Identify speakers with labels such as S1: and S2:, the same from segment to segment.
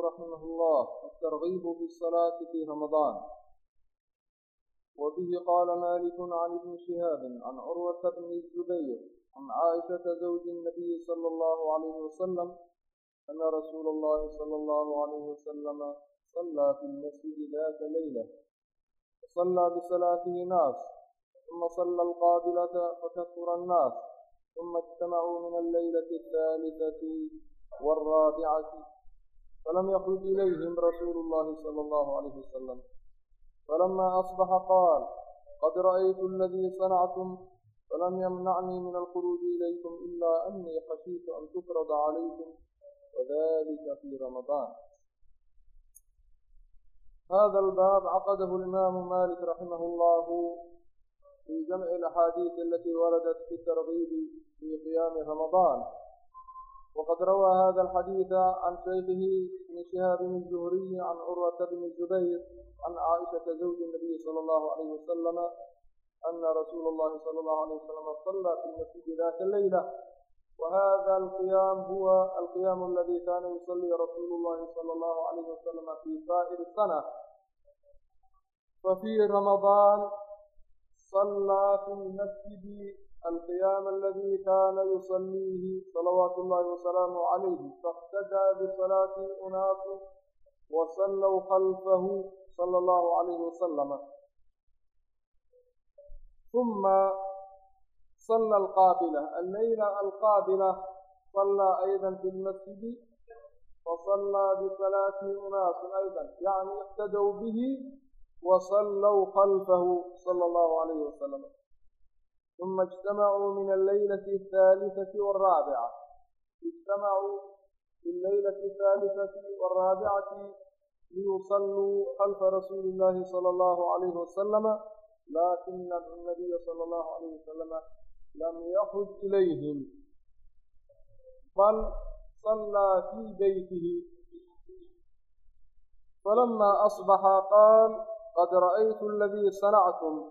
S1: رحمه الله الترغيب في الصلاة في رمضان وبه قال مالك عن ابن شهاب عن عروة بن الزبير عن عائشة زوج النبي صلى الله عليه وسلم أن رسول الله صلى الله عليه وسلم صلى في المسجد ذات ليلة فصلى بصلاته ناس ثم صلى القابلة فكثر الناس ثم اجتمعوا من الليلة الثالثة والرابعة falam yaqrub ilayhim rasuulu llahi sala allahu calayhi wasalam falamaa asbaxa qaal qad ra'aytu aladii sanactum falam yamnacnii min alkhuruuji ilaykum ilaa annii khashiitu an tufrada calaykum wadalika fii ramadaan hada albaab caqadahu alimaamu malik raximah allahu fii jamci alaxaadiis alatii waradat fi targiibi fii qiyaami ramadaan وقد روى هذا الحديث عن شيخه بن شهاب الزهري عن عروة بن الزبير عن عائشة زوج النبي صلى الله عليه وسلم أن رسول الله صلى الله عليه وسلم صلى في المسجد ذات الليلة وهذا القيام هو القيام الذي كان يصلي رسول الله صلى الله عليه وسلم في سائر السنة وفي رمضان صلى في المسجد القيام الذي كان يصليه صلوات الله وسلامه عليه فاقتدى بصلاة أناس وصلوا خلفه صلى الله عليه وسلم ثم صلى القابلة الليلة القابلة صلى أيضا في المسجد وصلى بصلاة أناس أيضا يعني اقتدوا به وصلوا خلفه صلى الله عليه وسلم ثم اجتمعوا من الليلة الثالثة والرابعة اجتمعوا في الليلة الثالثة والرابعة ليصلوا خلف رسول الله صلى الله عليه وسلم لكن النبي صلى الله عليه وسلم لم يخرج إليهم بل صلى في بيته فلما أصبح قال قد رأيت الذي صنعتم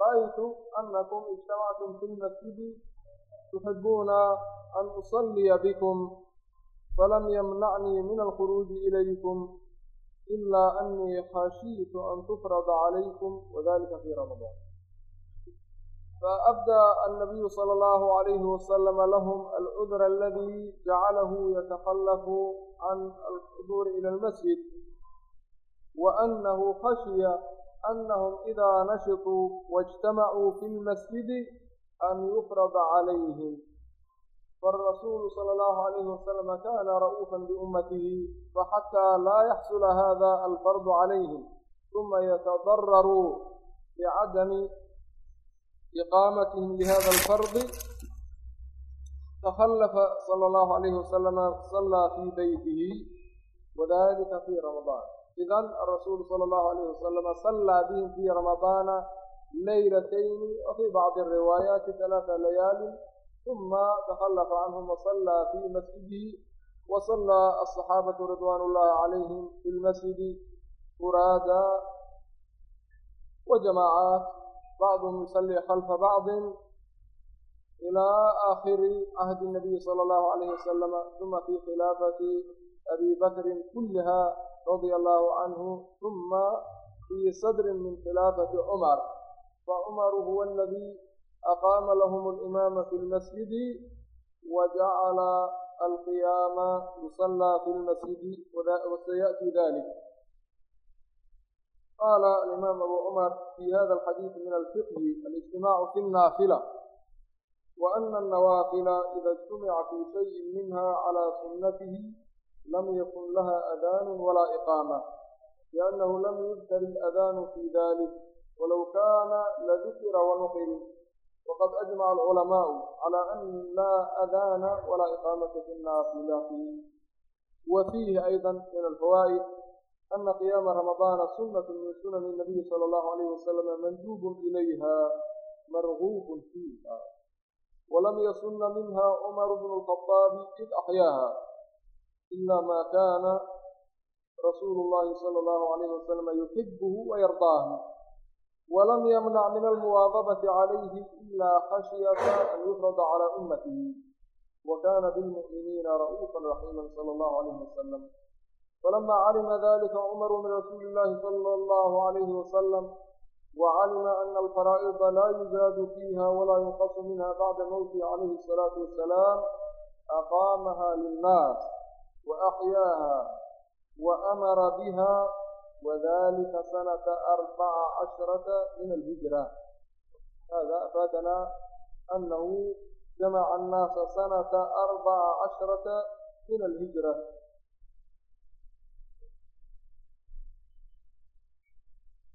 S1: ra'aytu anakum ijtamactum fi lmasjidi tuxibuuna an usalliya bikum falam yamnacnii min alkhuruuji ilaykum ilaa anii khashiitu an tufrada calaykum wadalika fii ramadaan فأبدى النبي صلى الله عليه وسلم لهم العذر الذي جعله يتخلف عن الحضور إلى المسجد وأنه خشي أنهم إذا نشطوا واجتمعوا في المسجد أن يفرض عليهم فالرسول صلى الله عليه وسلم كان رؤوفا بأمته فحتى لا يحصل هذا الفرض عليهم ثم يتضرروا بعدم إقامتهم لهذا الفرض تخلف صلى الله عليه وسلم صلى في بيته وذلك في رمضان idan arasuulu sala allahu alayhi wasalama sallaa bihim fii ramadaana laylatayni wa fii bacdi ariwaayaati halaata layaalin uma takhallafa canhum wasallaa fii masjidihi wa sallaa asaxaabatu ridwaan ullahi calayhim fi lmasjidi furaada wa jamaacaat bacduhum yusallii khalfa bacdin ilaa aakhiri cahdi nabiyi sala allahu alayhi wasalama uma fii khilaafati abi bakrin kulliha radia allaahu canhu uma fii sadrin min khilaafati cumar fa cumaru huwa aladii aqaama lahum alimaama fi lmasjidi wa jacala alqiyaama yusallaa fi lmasjidi wasayaأti dalik قال الإمام أبو عمر في هذا الحديث من الفقه الاجتماع في النافلة وأن النوافل إذا اجتمع في شيء منها على سنته lam yakun laha adaanun walaa iqaama liannahu lam yudkar iladaanu fii dalik walow kaana ladukira wanuqil waqad ajmaca alculamaa'u cala an laa adaana walaa iqaamata fi naafilati wa fiihi ayda min alfawaa'id ana qiyaama ramadaana sunnatu min sunani nabiyi sala allahu alayhi wasalama manduubun ilayha marguubun fiiha walam yasuna minha cumaru bnu lkhaaabi id axyaaha ilaa maa kaana rasuulu llaahi sala allahu calayhi wasalama yuxibuhu wayardaahu walam yamnac min almuwaadabati calayhi ilaa khashyata an yufrada calaa ummatihi wa kaana bilmu'miniina ra'uufan raxiiman sala allahu calayhi wasalam falama calima dalika cumaru min rasuuli illahi sala allahu calayhi wasalam وعلم أن الفرائض لا يزاد فيها ولا ينقص منها بعد موته عليه الصلاة والسلام أقامها للناس. وأحياها وأمر بها وذلك سنة أربع عشرة من الهجرة هذا أفادنا أنه جمع الناس سنة أربع عشرة من الهجرة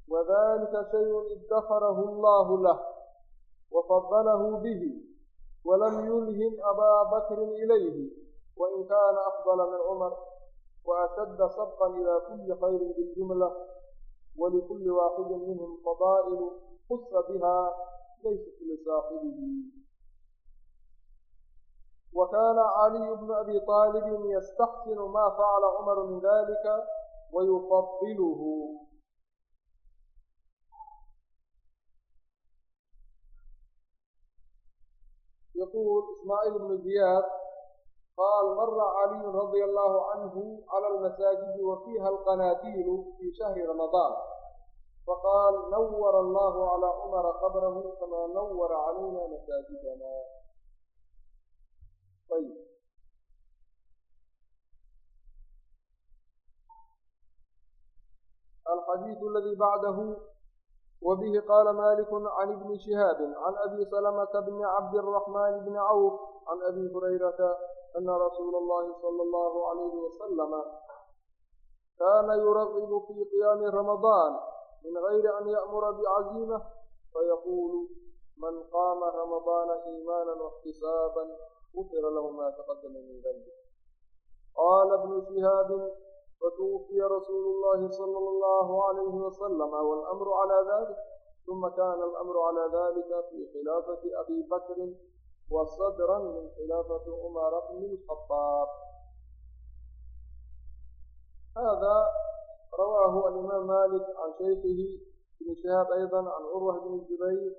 S1: وذلك شيء ادخره الله له وفضله به ولم يلهم أبا بكر إليه wain kaana afdala min cumar waashadda sabqan ilaa kulli khayrin biljumla walikulli waaxidin minhum fadaa'ilu husa bihaa laysat lisaaxibihi وكان علي بن أبي طالب يستحسن ما فعل عمر من ذلك ويفضله. يقول إسماعيل بن زياد qaal mara caliyu radia allaahu canhu cala almasaajidi wa fiiha alqanaadiilu fii shahri ramadaan faqaal nawara allahu calaa cumara qabrahu kamaa nawara calayna masaajidana ayb الحديث الذي بعده وبه قال مالك عن ابن شهاب عن أبي سلمة بن عبد الرحمن بن عوف عن أبي هريرة أنa rasuula اllahi salى اllahu عalayhi wasalama kaana yuraqibu fii qiyaami ramadaan min gayri an ya'mura bicaziimah fayaquulu man qaama ramadaana iimaana واxtisaaban gufira lahu ma taqadama min danbi qaala bnu shihaabin fatuwufiya rasuulu اllahi salى اllahu عalayhi wasalama wاlamru calى dalik ثuma kana alamru calى dalika fii khilaafati abi bakrin وصدرا من خلافة عمر بن الخطاب هذا رواه الإمام مالك عن شيخه بن شهاب أيضا عن عروة بن الزبير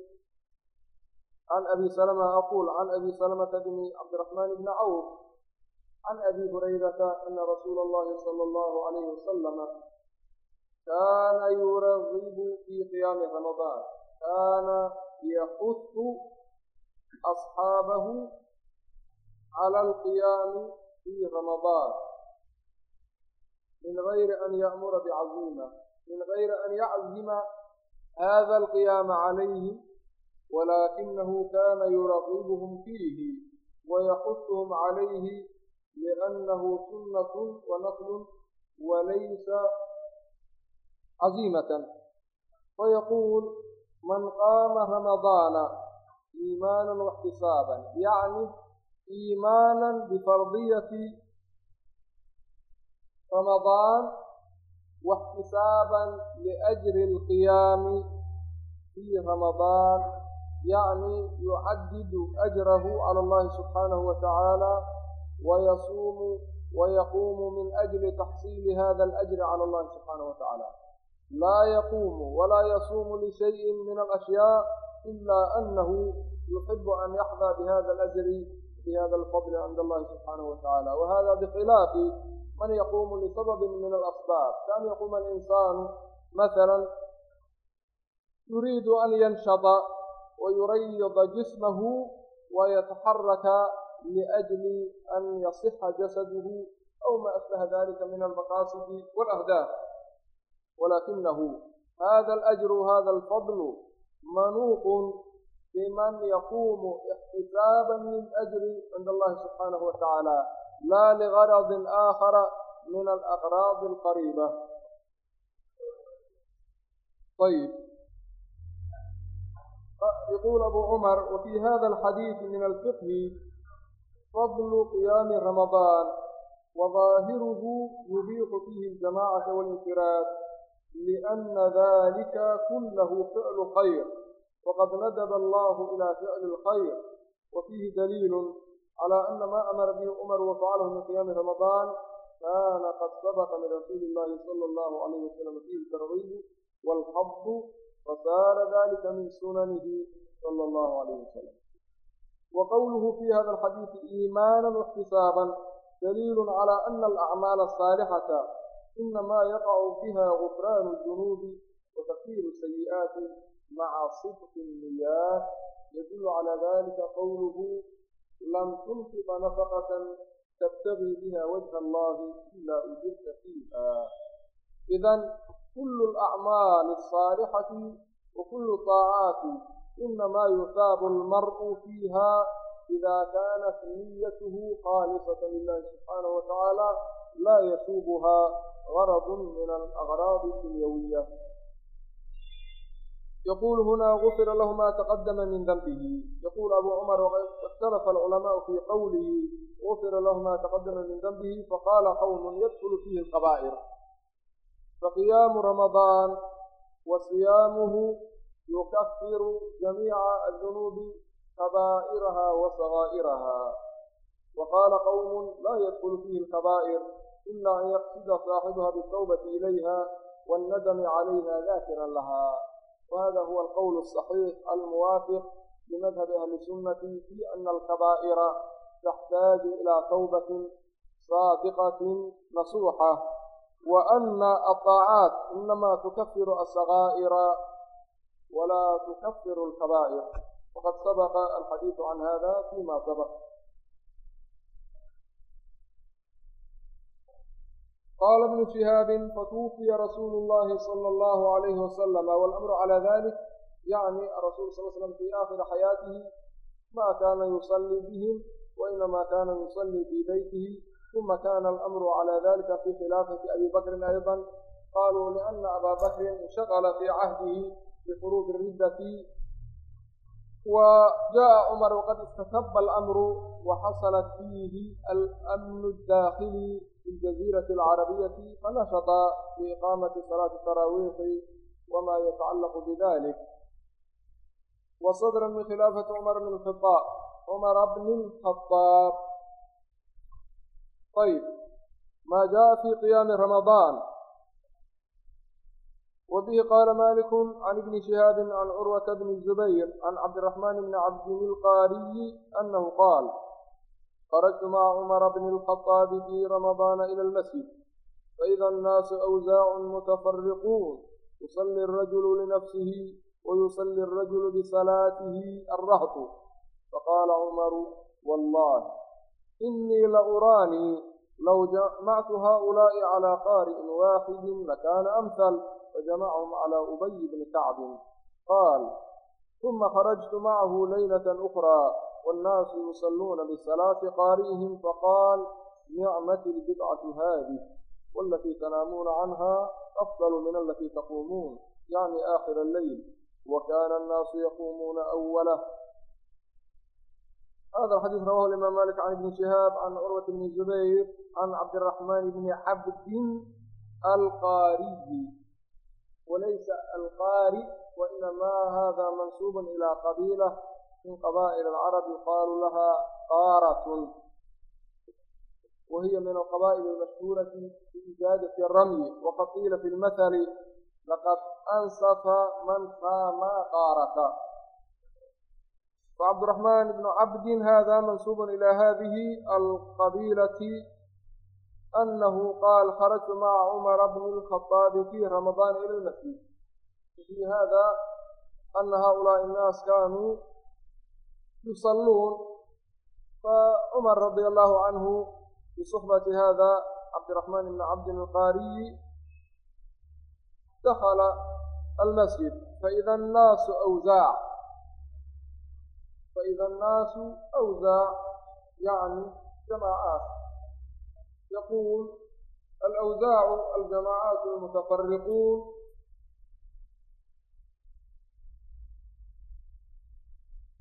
S1: عن أبي سلمة أقول عن أبي سلمة بن عبد الرحمن بن عوف عن أبي هريرة أن رسول الله صلى الله عليه وسلم كان يرغب في قيام رمضان كان يحث asxaabahu cala alqiyaami fii ramadaan min gayri an ya'mura bicazima min gayri an yaczima hada alqiyaama calayhim walaakinahu kana yuraqibuhum fiihi wayaqusuhum calayhi liannahu sunnatun wa naflun walaysa cazimatan fayaquul man qaama ramadaana iimaanan waxtisaaban yacni iimaanan bifardiyati ramadaan waxtisaaban liajri alqiyaami fii ramadaan yacni yucadidu ajrahu cala allahi subxaanahu wa tacaala wayasuumu wayaquumu min ajli taxsiili hada alajri cala allahi subxaanahu wa tacaala laa yaquumu walaa yasuumu lishayin min alashyaa إلا أنه يحب أن يحظى بهذا الأجر بهذا الفضل عند الله سبحانه وتعالى وهذا بخلاف من يقوم لسبب من الأسباب كان يقوم الإنسان مثلا يريد أن ينشط ويريض جسمه ويتحرك لأجل أن يصح جسده أو ما أشبه ذلك من المقاصد والأهداف ولكنه هذا الأجر هذا الفضل manuuqun biman yaquumu ixtisaaban min ajri cinda allahi subxaanahu watacaala laa ligaradin aakhara min alaqraadi alqariiba ayb يقول أبو عمر وفي هذا الحديث من الفقه فضل قيام رمضان وظاهره يبيح فيه الجماعة والانفراد. لأن ذلك كله فعل خير وقد ندب الله إلى فعل الخير وفيه دليل على أن ما أمر به عمر وفعله من قيام رمضان كان قد سبق من رسول الله صلى الله عليه وسلم فيه الترغيب والحظ فصار ذلك من سننه صلى الله عليه وسلم وقوله في هذا الحديث إيمانا واحتسابا دليل على أن الأعمال الصالحة inamaa yaqacu biha gufraanu dunuubi wa takfiiru sayi'aati maca sidqi niyaah yadullu calaa dalika qowluhu lam tunfiqa nafaqatan tabtagii biha wajha allahi ilaa ujirta fiiha idan kullu alacmaali asaalixati wa kullu طaacaati inamaa yusaabu almar'u fiiha إذا كانت نيته خالصة لله سبحانه وتعالى لا يسوبها غرض من الأغراض الدنيوية يقول هنا غفر له ما تقدم من ذنبه يقول أبو عمر اختلف العلماء في قوله غفر له ما تقدم من ذنبه فقال قوم يدخل فيه القبائر فقيام رمضان وصيامه يكفر جميع الذنوب kaba'iraha wa sagaa'iraha wa qaala qawmun laa yadkulu fihi alkabaa'ir ila an yaqsida saaxibuha bitawbati ilayha wannadami calayha daakiran laha wahada huwa alqowl asaxiix almuwaafiq limadhabi ahli sunnati fi ana alkabaa'ira taxtaaju ila tawbatin saadiqatin nasuuxa wa ana aطaacaat tukafiru asagaa'ira walaa tukafiru alkabaa'ir وقد سبق الحديث عن هذا فيما سبق قال ابن شهاب فتوفي رسول الله صلى الله عليه وسلم والأمر على ذلك يعني الرسول صلى الله عليه وسلم في آخر حياته ما كان يصلي بهم وإنما كان يصلي في بيته ثم كان الأمر على ذلك في خلافة أبي بكر أيضا قالوا لأن أبا بكر انشغل في عهده بحروب الردة وجاء عمر وقد استتب الأمر وحصلت فيه الأمن الداخلي في الجزيرة العربية فنشط بإقامة صلاة التراويح وما يتعلق بذلك وصدرا من خلافة عمر بن الخطاب عمر بن الخطاب طيب ما جاء في قيام رمضان وبه قال مالك عن ابن شهاب عن عروة بن الزبير عن عبد الرحمن بن عبد القاري أنه قال خرجت مع عمر بن الخطاب في رمضان إلى المسجد فإذا الناس أوزاع متفرقون يصلي الرجل لنفسه ويصلي الرجل بصلاته الرهط فقال عمر والله إني لأراني لو جمعت هؤلاء على قارئ واحد لكان أمثل فجمعهم على أبي بن كعب قال ثم خرجت معه ليلة أخرى والناس يصلون بصلاة قارئهم فقال نعمة البدعة هذه والتي تنامون عنها أفضل من التي تقومون يعني آخر الليل وكان الناس يقومون أوله hada xadiis rawahu imaam malik can ibni shihaab can curwat bni zubayr can cabdiraxmaan bni cabdin alqaariyi walaysa alqaari wainamaa hada mansuubun ilaa qabiila min qabaa'il alcarab yuqaalu lahaa qaaratun wahiya min alqabaa'il almashhuurati biijaadati ramyi waqad qiila fi lmathali laqad ansafa man faamaa qaarata وعبد الرحمن بن عبد هذا منسوب إلى هذه القبيلة أنه قال خرجت مع عمر بن الخطاaب في رمضان إلى المسجد في hذا أن هؤuلاaء الناaس kانوا يصلون فعمر رضي الله عنه بصحبة hذا cبدالرحمن بن عبد القاري دخل المسجد فإذا الناaس أوزاع فإذا الناس أوزاع يعني جماعات يقول الأوزاع الجماعات المتفرقون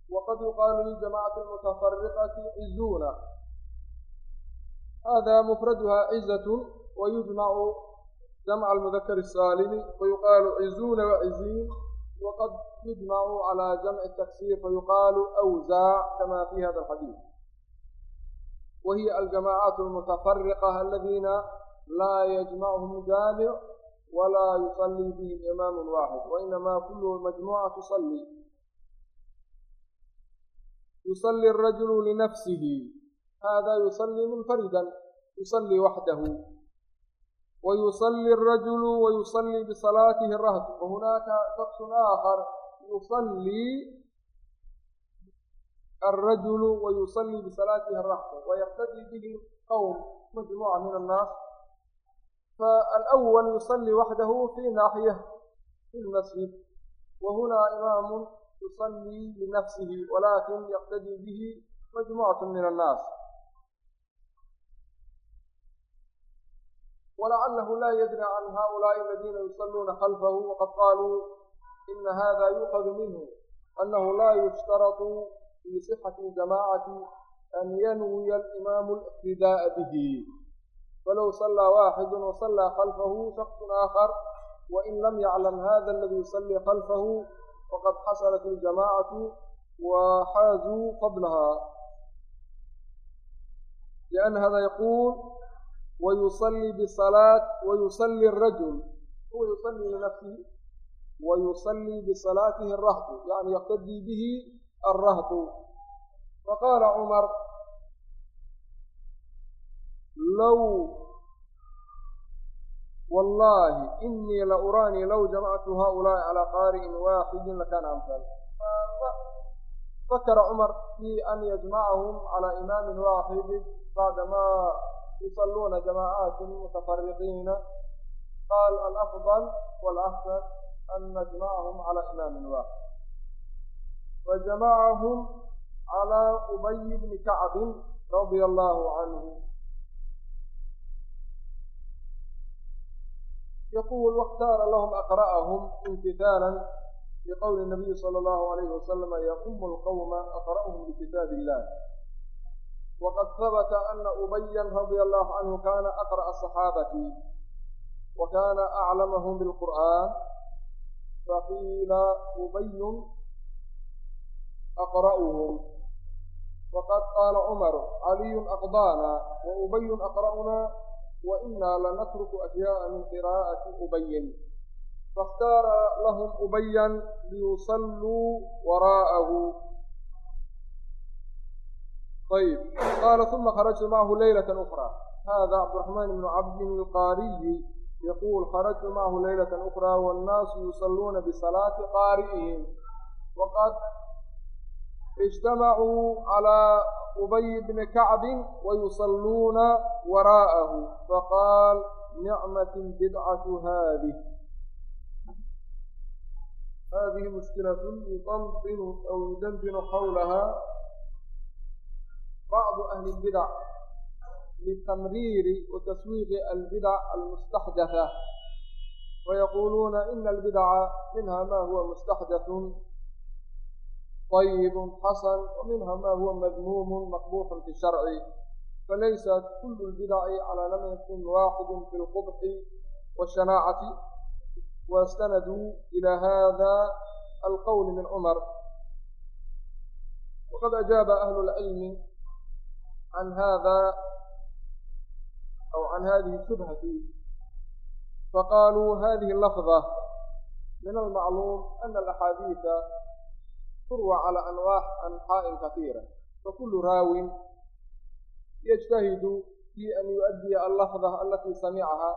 S1: وقد يقال للجماعة المتفرقة عزون هذا مفردها عزة ويجمع جمع المذكر السالم فيقال عزون وعزين وqad yujmc عlى jamc التksيr fayuqal أwزاع kma fي hada الxadيiث wahiy aljamاcaة الmتafariqة aladiina laa yجmعhm jaamiع wlaa yuصlي bهm imaam waaxid وinama kul majmuعة تصlي yuصlي الrajul لnafsih hada yuصlي munfarida yuصlي waxdah ويصلي الرجل ويصلي بصلاته الرهط وهناك شخص آخر يصلي الرجل ويصلي بصلاته الرهط ويقتدي به قوم مجموعة من الناس فالأول يصلي وحده في ناحية في المسجد وهنا إمام يصلي لنفسه ولكن يقتدي به مجموعة من الناس walacalahu laa yadri can haulaai aladiina yusaluuna khalfahu waqad qaaluu ina hada yuuqadu minhu anahu laa yushtaratu fii sixati ljamaacati an yanwiya alimaamu aliqtidaa'a bihi falow salaa waaxidu wasalaa khalfahu shaksun aakhar wain lam yaclam hada aladi yusalii khalfahu faqad xasalat iljamaacatu waxaazuu fadlaha lianna hada yaquul wayusallii bisalaa wayusallii rajul huwa yusallii linafsihi wayusallii bisalaatihi arahdu yani yaqtadii bihi arahdu faqaala cumar low wallaahi inii la uraanii low jamactu haulaa'i calaa qaari'in waaxidin lakaana amsal fakara cumar fii an yajmacahum calaa imaamin waaxidin bacdamaa يصلون جماعات متفرقين قال الأفضل والأحسن أن نجمعهم على إمام واحد وجمعهم على أبي بن كعب رضي الله عنه يقول واختار لهم أقرأهم امتثالا لقول النبي صلى الله عليه وسلم يقوم القوم أقرأهم لكتاب الله وqad habta ana ubya radي الlه عanه kana aqرأa صxaabatي وkana aclamhm bاlqur'an faqiila ubay aqra'hm وqad qaala cmar عaliy aqضاna وubay aqra'na وإna lanatrk أشhyاءa min qراءaةi ubayin faاkhtaara lahm ubya liyuصlوu وraءahu ayb qaala uma kharajtu macahu leylata ukraa hada cabdiraxmaan ibnu cabdin ilqaariyi yaquul kharajtu macahu leylata ukraa wannaasu yusalluuna bisalaati qaari'ihim waqad ijtamacuu calaa ubayi bni kacbin wayusalluuna waraa'ahu faqaal nicmat bidcatu haadih hadihi mushkilatun yudandinu aw yudandinu xawlaha bacdu ahli اlbidac litamriiri wa taswiiqi albidac almustaxdatha wayaquuluuna ina albidaca minha ma huwa mustaxdatun طyb xasn وminha ma huwa madmuum maqbux fi sharci falaysa kul اlbidaci calى lam yakun waaxidu fi اlqubxi wالshanaacati wastanaduu ilى hada alqwl min cmar waqad ajaaba ahlu اlcilmi an haadaa aw can haadihi shubhati faqaaluu hadihi lafda min almacluum ana alaxaadiida turwa cala anwaax anxaa'in katiira fakulu raawin yajtahidu fii an yuؤaddiya allafda alatii samicahaa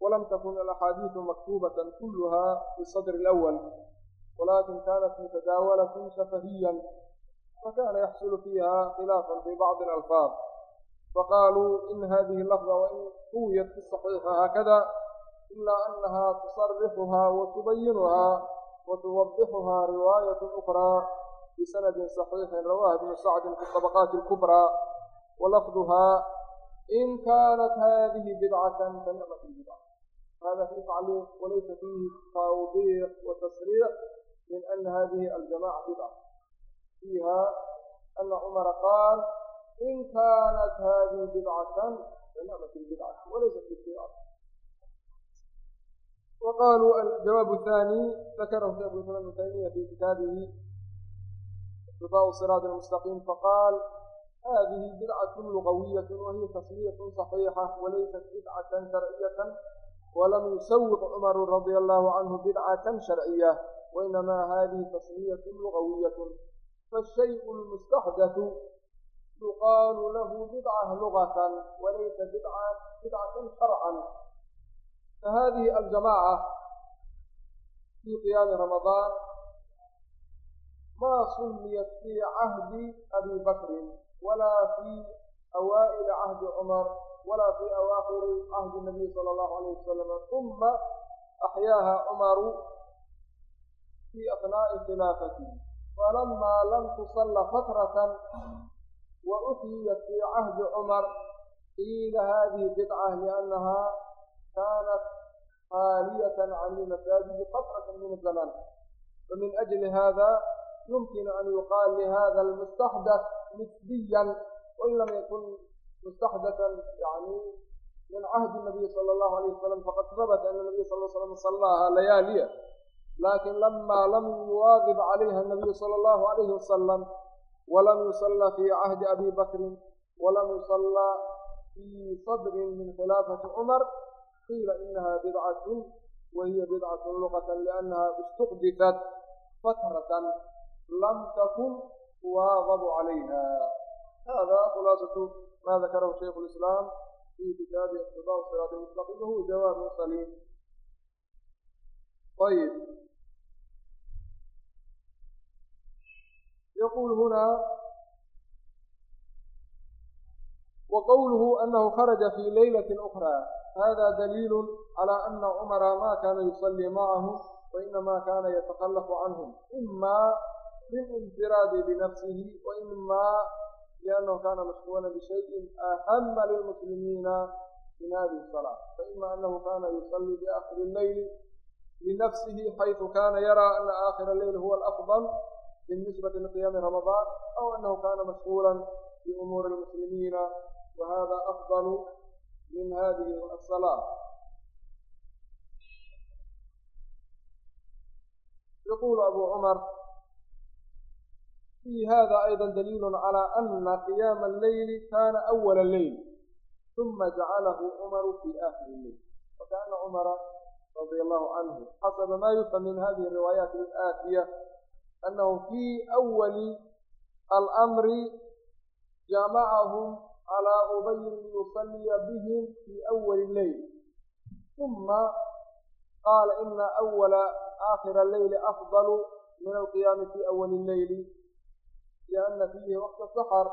S1: walam takun alaxaadiidu maktuubatan kuluha fi sadri اlأwal walaakin kaanat mutadaawalaة shafahiyan فكان يحصل فيها خلافا في بعض الألفاظ فقالوا إن هذه اللفظة وإن قويت في الصحيح هكذا إلا أنها تصرفها وتبينها وتوضحها رواية أخرى بسند صحيح رواه ابن سعد في الطبقات الكبرى ولفظها إن كانت هذه بدعة فنعمة البدعة هذا في تعليق وليس فيه توضيح وتصريح من أن هذه الجماعة بدعة فيها أن عمر قال إن كانت هذه بدعة فنعمة البدعة وليست بالبدعة وقالوا الجواب الثاني ذكره شيخ الإسلام ابن تيمية في كتابه اقتضاء الصراط المستقيم فقال هذه بدعة لغوية وهي تصريح صحيحة وليست بدعة شرعية ولم يسوق عمر رضي الله عنه بدعة شرعية وإنما هذه تصرية لغوية فالشيء المستحدث يقال له بدعة لغة وليس بدعة بدعة شرعا فهذه الجماعة في قيام رمضان ما سميت في عهد أبي بكر ولا في أوائل عهد عمر ولا في أواخر عهد النبي صلى الله عليه وسلم ثم أحياها عمر في أثناء خلافته falamaa lam tusalla fatratan wa uxyiyat fii cahdi cumar qiila haadihi bidca liannahaa kaanat khaaliyatan can ilmasaajidi qatratan min azaman wamin ajli haada yumkinu an yuqaal lihada almustaxdath nisbiyan wain lam yakun mustaxdathan yani min cahdi nabiy sala allahu alayh wasalam faqad habata ana nabiy sal l slam salaaha layaaliya laakin lamaa lam yuwaadib calayha nabiyu sala allahu calayhi wasalam walam yusalla fii cahdi abi bakrin walam yusalla fii sadrin min khilaafati cumar qiila inaha bidcatun wa bidcatun luqatan liannaha istuqdifat fatratan lam takun tuwaadabu calayha hada khulaasatu ma dakarahu shaykhu lislaam fii kitaabi iqtidaa siraati mustaqim wahuwa jawaabun saliim ayb يقول هنا وقوله أنه خرج في ليلة أخرى هذا دليل على أن عمر ما كان يصلي معه وإنما كان يتخلف عنهم إما للانفراد بنفسه وإما لأنه كان مشغولا بشيء أهم للمسلمين من هذه الصلاة فإما أنه كان يصلي بآخر الليل لنفسه حيث كان يرى أن آخر الليل هو الأفضل بالنسبة لقيام رمضان أو أنه كان مشغولا بأمور المسلمين وهذا أفضل من هذه الصلاة يقول أبو عمر في هذا أيضا دليل على أن قيام الليل كان أول الليل ثم جعله عمر في آخر الليل وكان عمر رضي الله عنه حسب ما يفهم من هذه الروايات الآتية أنه في أول الأمر جمعهم على أبي ليصلي بهم في أول الليل ثم قال إن أول آخر الليل أفضل من القيام في أول الليل لأن فيه وقت السحر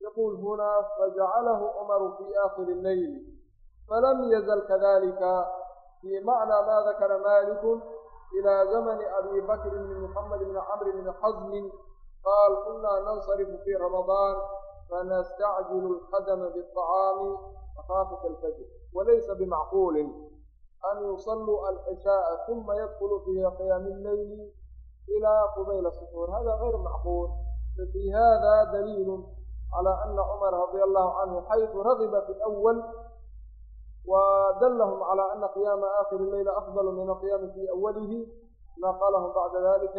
S1: يقول هنا فجعله عمر في آخر الليل فلم يزل كذلك في معنى ما ذكر مالك إلى زمن أبي بكر بن محمد بن عمرو بن حزم قال كنا ننصرف في رمضان فنستعجل القدم بالطعام مخافة الفجر وليس بمعقول أن يصلوا العشاء ثم يدخل في قيام الليل إلى قبيل السحور هذا غير معقول ففي هذا دليل على أن عمر رضي الله عنه حيث رغب في الأول ودلهم على أن قيام آخر الليل أفضل من القيام في أوله نقلهم بعد ذلك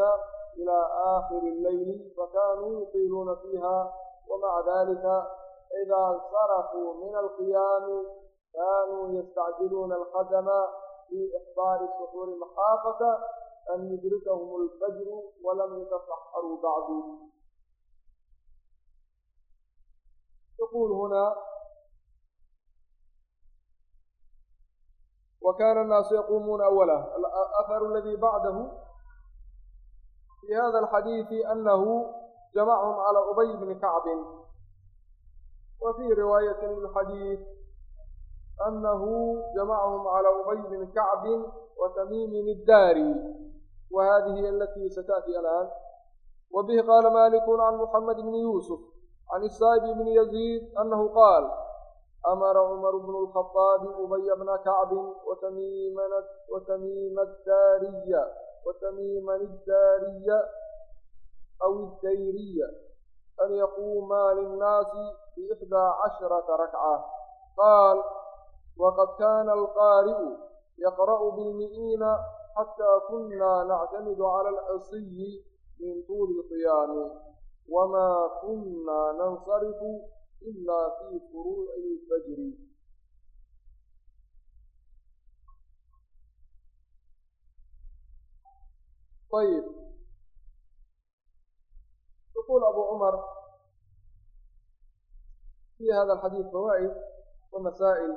S1: إلى آخر الليل فكانوا يطيلون فيها ومع ذلك إذا صرفوا من القيام كانوا يستعجلون القدم في إحضار السحور مخافة أن يدركهم الفجر ولم يتسحروا بعد يقول هنا wa kaana annaasu yaquumuuna awalah aharu aladii bacdahu fi hada alxadiidi anahu jamacahum calaa ubay bni kacbin wa fii riwaayatin lilxadiid anahu jamacahum calaa ubay bni kacbin wa tamiimin iddaari wa hadihi alatii sata'tii alaan wa bihi qaala malikun can muxamed bni yuusuf can isaa'ibi bni yaziid anahu qaal أمر عمر بن الخطاب أبي بن كعب وتميم وتميم الساري وتميم الساري أو الديرية أن يقوما للناس بإحدى عشرة ركعة قال وقد كان القارئ يقرأ بالمئين حتى كنا نعتمد على العصي من طول القيام وما كنا ننصرف ilaa fii furuuci lfajri ayb yuquul abu cumar fii hada alxadiid fawaa'id wa masaa'il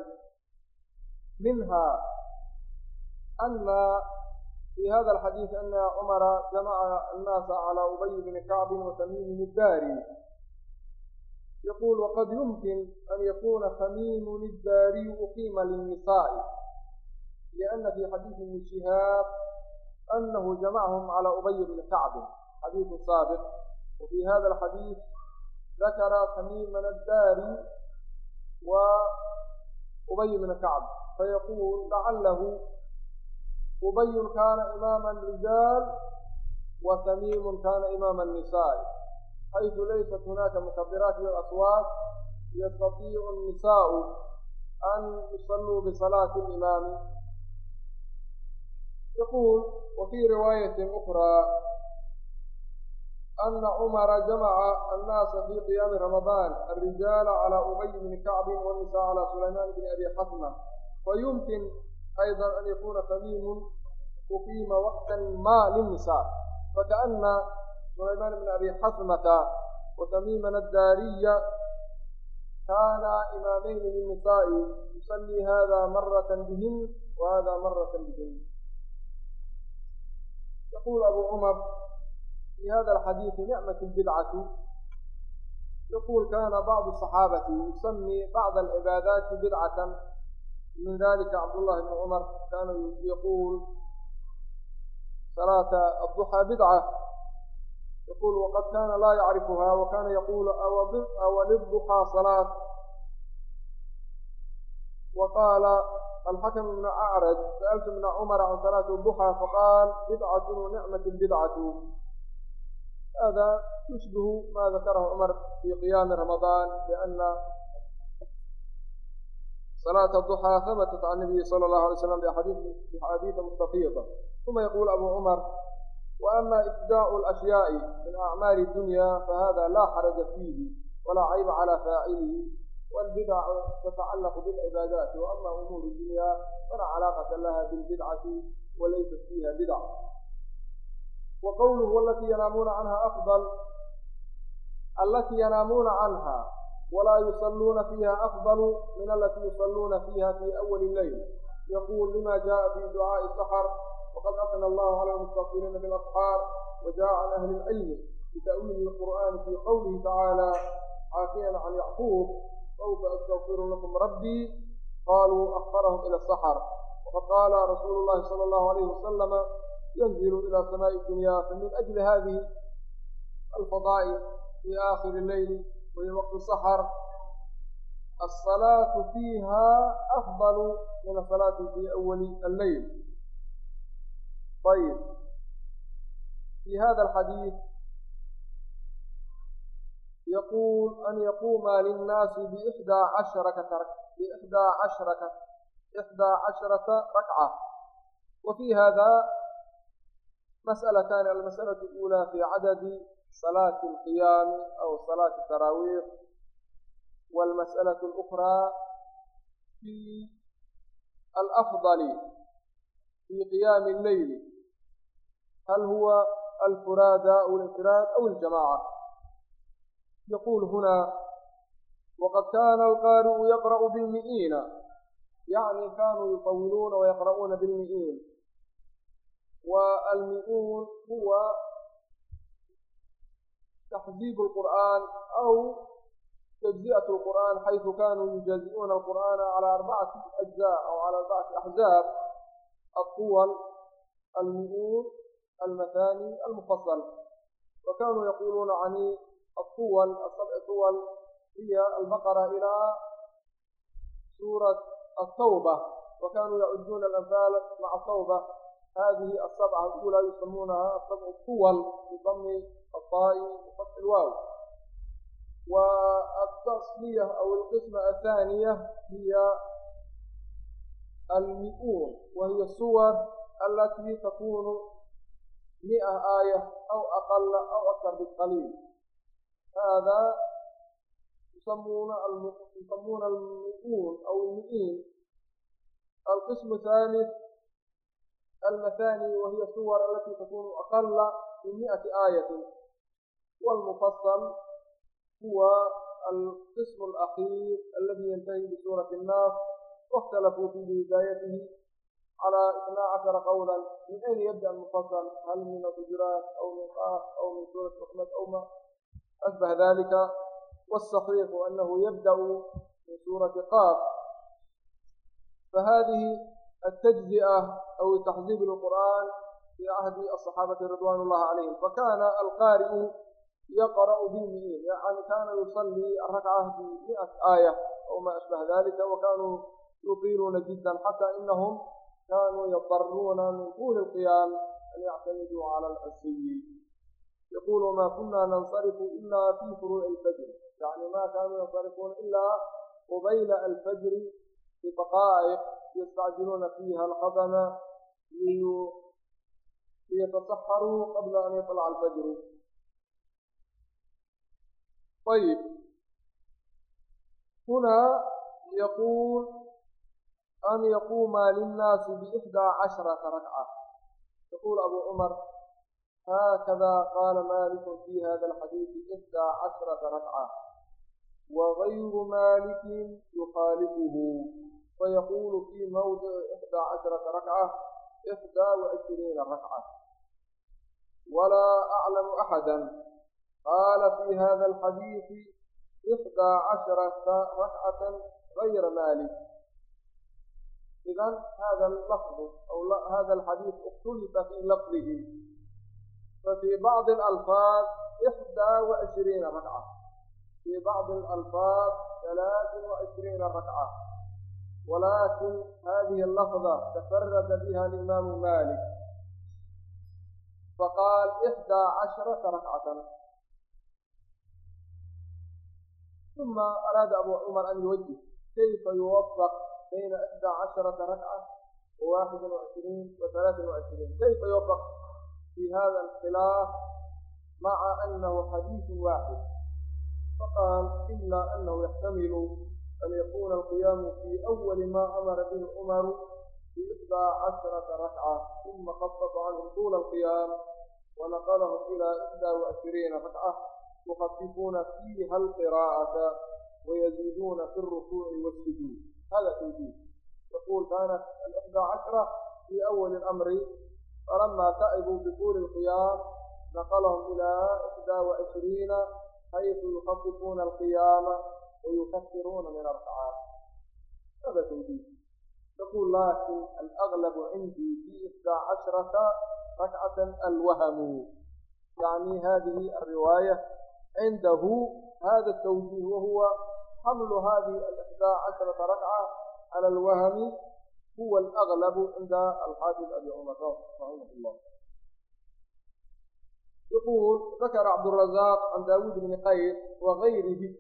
S1: minhaa ana fii hada alxadiid ana cumara jamaca annaasa calaa ubay bni kacbin wa tamiimim iddaari yaqul waqad yumkin an yakuna tamiimun iddaariyu uqiima linnisaa'i liana fi xadiidi ibni shihaab anahu jamacahum calى ubay bni kacbin xadiidu saabiq wafi hada alxadiid dakara tamiiman addaari wa ubay bni kacb fayaqul lacalahu ubayun kana imaama rijaal wa tamiimun kana xaytu laysat hunaaka mukabiraat iyo aswaaq yastatiicu nisaau an yusalluu bisalaati limaami yaquul wafii riwaayatin ukraa ana cumara jamaca annaasa fii qiyaami ramadaan alrijaala calaa ubay bni kacbin wannisaa calaa sulaymaan bni abi xasma fayumkin aydan an yakuuna tamiimun uqiima waqtan ma linnisaa fakaana sulaymaan bn abi xasmata watamiiman addaariya kaana imaameyni lilnisaa'i yusallii hada marata bihin wa hada marata bihin yaqul abu cumar fi hada alxadiidi nicmat lbidcatu yaqul kana bacdu صaxaabati yusami bacda alcibaadaati bidcatan min dalika cabdullahi bni cumar kana yaqul salaata adduxaa bidca yaqul waqad kana laa yacrifuha wa kana yaqulu awalidduxaa salaat wa qaala alxakm bn acraj sa'altu bna cumara can salaati duxaa faqaal bidcatu nicmat bidcatu hada yushbihu ma dakarahu cumar fi qiyaami ramadaan liana salaat duxaa habatat can nabiyi sala allahu alay slam biaxaadiida mustafiida uma yaqul abu cumar وأما إبداء الأشياء من أعمال الدنيا فهذا لا حرج فيه ولا عيب على فاعله والبدع تتعلق بالعبادات وأما أمور الدنيا فلا علاقة لها بالبدعة وليست فيها بدع وقوله والتي ينامون عنها أفضل التي ينامون عنها ولا يصلون فيها أفضل من التي يصلون فيها في أول الليل يقول لما جاء في دعاء السحر وqad aثna اllah عlى المستaqilina bاlأsxاar وjaء can أhli الcilmi بتأwiili الqur'an fي qwlihi tacaalى caafiyan can yacquub sوfa astغfir lakm rabbii qaluu أkhrhm ilى الsxr وqad qaala rasuul الlahi slى الlah عalيh وasلم ynzil ilى samاءi الdunya famin أجli hadihi alfadaaئل fي آkhir الleyl وهi wqt الsxr الصلاaة fiiha أfضل min الصلاaةi fي أwli الleyl ayb fii hada alxadiid yaquul an yaquuma linnaasi biixdaa casharaka bixdaa casharaka ixdaa casharata rakca wa fii hada masalatan almas'alaة اlأulى fi cadadi salaati اlqiyaami aw salaati اtaraawiix wاlmasأlaة اlأkhraa fi alafضali fi qiyaami اlleyli هل هو الفراد أو الإفراد أو الجماعة يقول هنا وقد كان القارئ يقرأ بالمئين يعني كانوا يطولون ويقرؤون بالمئين والمئون هو تحزيب القرآن أو تجزئة القرآن حيث كانوا يجزئون القرآن على أربعة أجزاء أو على أربعة أحزاب الطول المئون المثاني المفصل وكانوا يقولون عن الطول السبع طول هي البقرة إلى سورة التوبة وكانوا يعدون الأمثال مع التوبة هذه السبعة الأولى يسمونها السبع الطول بضم الطاء وفتح الواو والتصلية أو القسمة الثانية هي المئون وهي الصور التي تكون mia aaya aw aqala aw akar biqaliil haadaa yusamuuna yusamuuna almu'uun aw almu'iin alqismu thalith almathani wahiya suwar alati takunu aqala min mi'ati aayatin waalmufasal huwa alqismu alakhيir aladi yantahi bisuurati الnaas waاkhtalafuu fi bidaayatii على اثنا عشر قولا من أين يبدأ المفصل هل من الحجرات أو من قاف أو من سورة محمد أو ما أشبه ذلك والصحيح أنه يبدأ من سورة قاف فهذه التجزئة أو تحزيب القرآن في عهد الصحابة رضوان الله عليهم فكان القارئ يقرأ بالمئين يعني كان يصلي الركعة بمئة آية أو ما أشبه ذلك وكانوا يطيلون جدا حتى إنهم kaanuu yabaruuna min quli qiyaam an yactamiduu cala alcasiyi yaquulu maa kunaa nansarifu ilaa fii furuuci alfajri yani maa kaanuu yansarifuuna ilaa qubayla alfajri bidaqaa'iq yastacjiluuna fiiha alqadama liyatasaxaruu qabla an yaطlaca alfajru ayib hunaa yaquul an yaquumaa linnaasi biixdaa casharata rakca yaquul abuu cumar haakadaa qaala maalikun fii hada alxadiidi ixdaa casharata rakca wagayru maalikin yukhaalifuhu fayaquulu fii mawdici ixdaa casharata rakca ixdaa waishriina rakca walaa aclamu axadan qaala fii hada alxadiidi ixdaa casharata rakcatan gayra maalik idan hada lafdu aw hada alxadiid ikhtulifa fii lafdihi fafii bacdi alalfaad ixdaa wa ishriina ragca fii bacdi alalfaad halaaثin wa ishriina ragca walaakin hadihi alafda tafarada biha alimaamu malik faqaal ixdaa casharata rakcatan uma araada abu cumar an yuwajih kayfa yuwafaq bayna ixdaa casharata ragca waaxida wacishiriin waalaaa wacishiriin kayfa yuwafaq fii hada alkhilaaf maca anahu xadiidu waaxid faqaal ila anahu yaxtamilu an yakuuna alqiyaamu fii awali maa amara bihi cumaru fi ixdaa casharata ragca uma qafafa canhu tuula alqiyaam wanaqalahu ilaa ixdaa wacishiriina ragca yuqafifuuna fiiha alqiraa'ata wayaziiduuna fi alrukuuci waasujuud هذا توجيه تقول كانت الإحدى عشرة في أول الأمر فلما تعبوا بطول القيام نقلهم إلى إحدى وعشرين حيث يخففون القيام ويكثرون من الركعات هذا توجيه تقول لكن الأغلب عندي في إحدى عشرة ركعة الوهم يعني هذه الرواية عنده هذا التوجيه وهو حمل هذه الإحدى عشرة ركعة على الوهم هو الأغلب عند الحافظ أبي عمر رحمه الله يقول ذكر عبد الرزاق عن داود بن قيس وغيره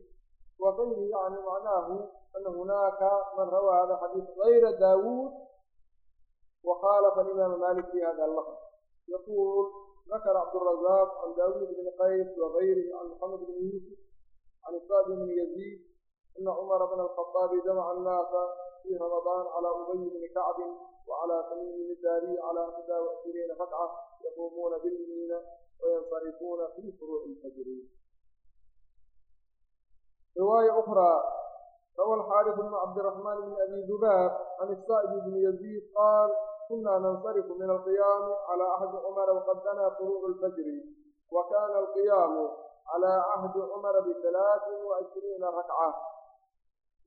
S1: وغيره يعني معناه أن هناك من روى هذا الحديث غير داود وخالف الإمام مالك في هذا اللفظ يقول ذكر عبد الرزاق عن داود بن قيس وغيره عن محمد بن يوسف عن الصادق بن يزيد ina cumara bna alkhaaabi damaca annaasa fii ramadaan calaa ubay bni kacbin wacalaa tamiim bni daari calaa idaa wacshiriina ragca yaquumuuna bilmiina wayansarifuuna fii furuuci lfajri riwaaya ukhraa rawى alxaariث bn cabdiraxmaan bn abi dubaab can isaa'ib bni yaziid qaal kunaa nansarifu min alqiyaami calaa ahdi cumara wqad danaa furuucu اlfajri wa kaana alqiyaamu calaa cahdi cumara bialaaثin waishriina rakca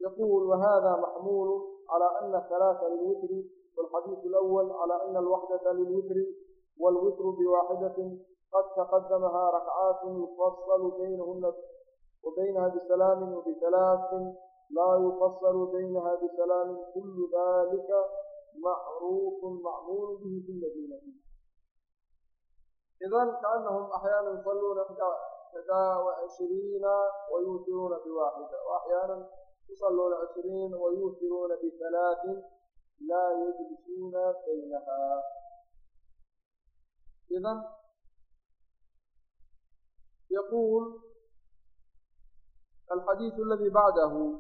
S1: يقول وهذا محمول على أن الثلاثة للوتر والحديث الأول على أن الوحدة للوتر والوتر بواحدة قد تقدمها ركعات يفصل بينهن وبينها بسلام وبثلاث لا يفصل بينها بسلام كل ذلك معروف معمول به في المدينة إذا كأنهم أحيانا يصلون 29 ويوترون بواحدة وأحيانا يصلون عشرين ويوترون بثلاث لا يجلسون بينها إذا يقول الحديث الذي بعده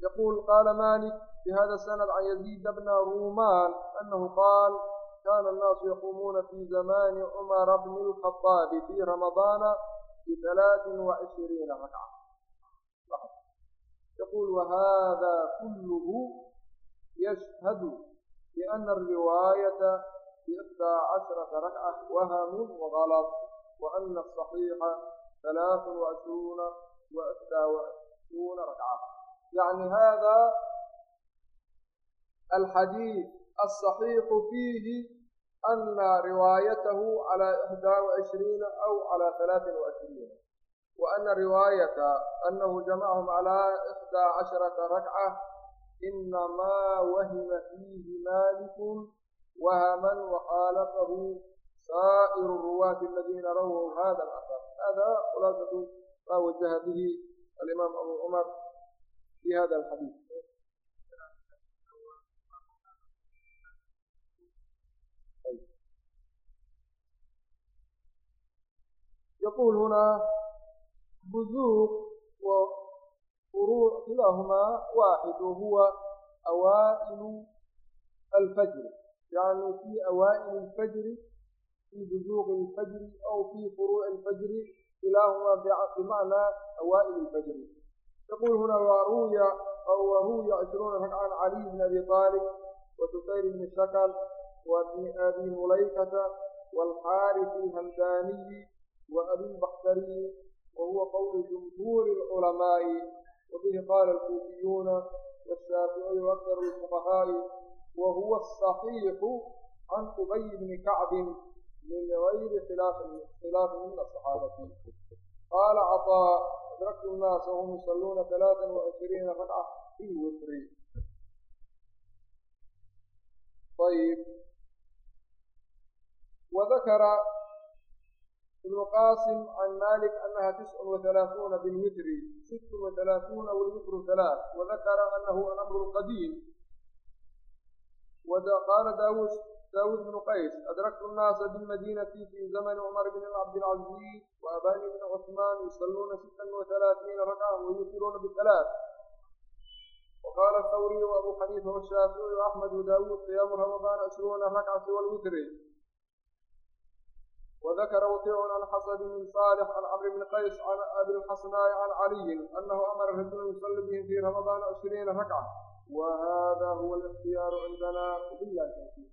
S1: يقول قال مالك بهذا السند عن يزيد بن رومان أنه قال كان الناس يقومون في زمان عمر بن الخطاب في رمضان بثلاث وعشرين ركعة يقول وهذا كله يشهد بأن الرواية بإحدى عشرة ركعة وهم وغلط وأن الصحيح ثلاث وعشرون وإحدى وعشرون ركعة يعني هذا الحديث الصحيح فيه أن روايته على إحدى وعشرين أو على ثلاث وعشرين وأن رواية أنه جمعهم على إحدى عشرة ركعة إنما وهم فيه مالك وهما وخالفه سائر الرواة الذين رووا هذا الأثر هذا خلاصة ما وجه به الإمام أبو عمر في هذا الحديث يقول هنا buzuuq وfuruuc kilaahumaa waaxid wahuwa awaa'ilu alfajri yani fii awaa'ili اlfajri fii buzuuqi اlfajri aw fii furuuci اlfajri kilaahumaa bimacnaa awaa'ili اlfajri yaqul huna waruya waruya cishruuna rag can caliy bn abi طaalib وسفyr بن shkl وبn abi mulaykata والxاariث الhmdaniي وabi اlbaxdariي wa huwa qowlu jumhuuri اlculamaa'i wa bihi qaala alkuufiyuuna washaaficiyu waakharu lfuqahaa'i wa huwa asaxiixu can ubayi bni kacbin min gayri khilaafin min asaxaabati qaala caطaa adraktu nnaasa wahum yusalluuna alaaa waishriina ragca fii witri ayb wa dakara بن qاsم عن mالك أنها تسع وثaلaaثuuنa بالwitr siت وثaلaaثuuنa والwitr ثaلاaث وذakra أنه الأمر qdيم qاla dاud dاud بن qays أdركت الناaس بالمdينةi في زمن cمر بن cبدالعزيز وأbاni بن cثمان يصلوuna سiتا وثaلaaثiiنa ركعة ويutiruuna بثaلاaث وqاla الثوري وأbو xنيiفة والشhاaفiعي وأحمد وdاud صyaaم رمضان عشhروuنa ركعة والwitr وذكر وكيع الحسد من صالح عن عمرو بن قيس عن أبي الحسناء عن علي أنه أمر الرجل يصلي بهم في رمضان عشرين ركعة وهذا هو الاختيار عندنا بالله التوفيق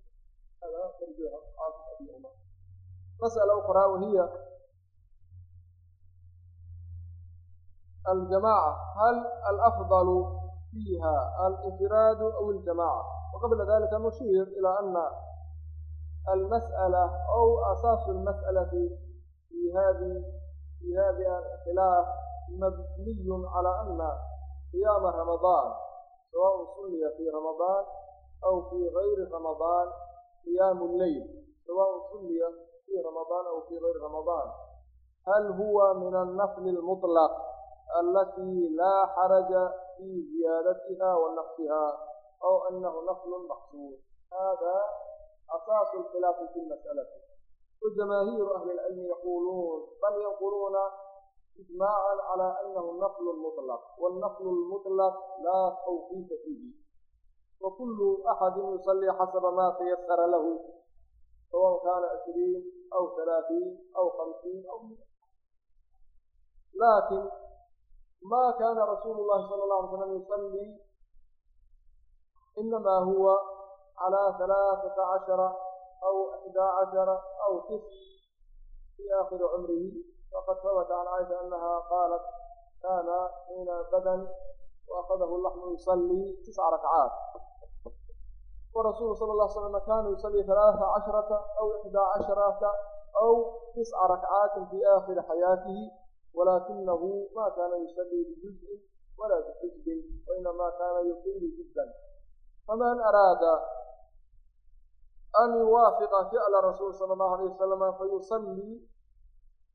S1: هذا ترجع عاصم أبي عمر مسألة أخرى وهي الجماعة هل الأفضل فيها الانفراد أو الجماعة وقبل ذلك نشير إلى أن المسألة أو أساس المسألة في هذه في هذا الخلاف مبني على أن صيام رمضان سواء صلي في رمضان أو في غير رمضان قيام الليل سواء صلي في رمضان أو في غير رمضان هل هو من النفل المطلق التي لا حرج في زيادتها ونقصها أو أنه نفل مقصود هذا asaasu lkhilaafi fi lmas'alati wajamaahiiru ahli lcilmi yaquluun bal yaquuluuna ijmaacan cala anahu naqlu mutlaq wannaqlu lmutlaq laa tawqiifa fiihi wakulu axadin yusalii xasaba ma tayasara lahu sawan kaana cishriin aw halaatiin aw hamsiin aw laakin ma kaana rasuulu llahi sala allahu alay slam yusalii inamaa huwa على ثلاثة عشر أو إحدى عشر أو تسع في آخر عمره وقد ثبت عن عائشة أنها قالت كان حين بدن وأخذه اللحم يصلي تسع ركعات ورسول صلى الله عليه وسلم كان يصلي ثلاثة عشرة أو إحدى عشرة أو تسع ركعات في آخر حياته ولكنه ما كان يصلي بجزء ولا بحزب وإنما كان يطيل جدا فمن أراد an yuwaafiqa ficla rasuul sala allahu alayh wasalam fayusallii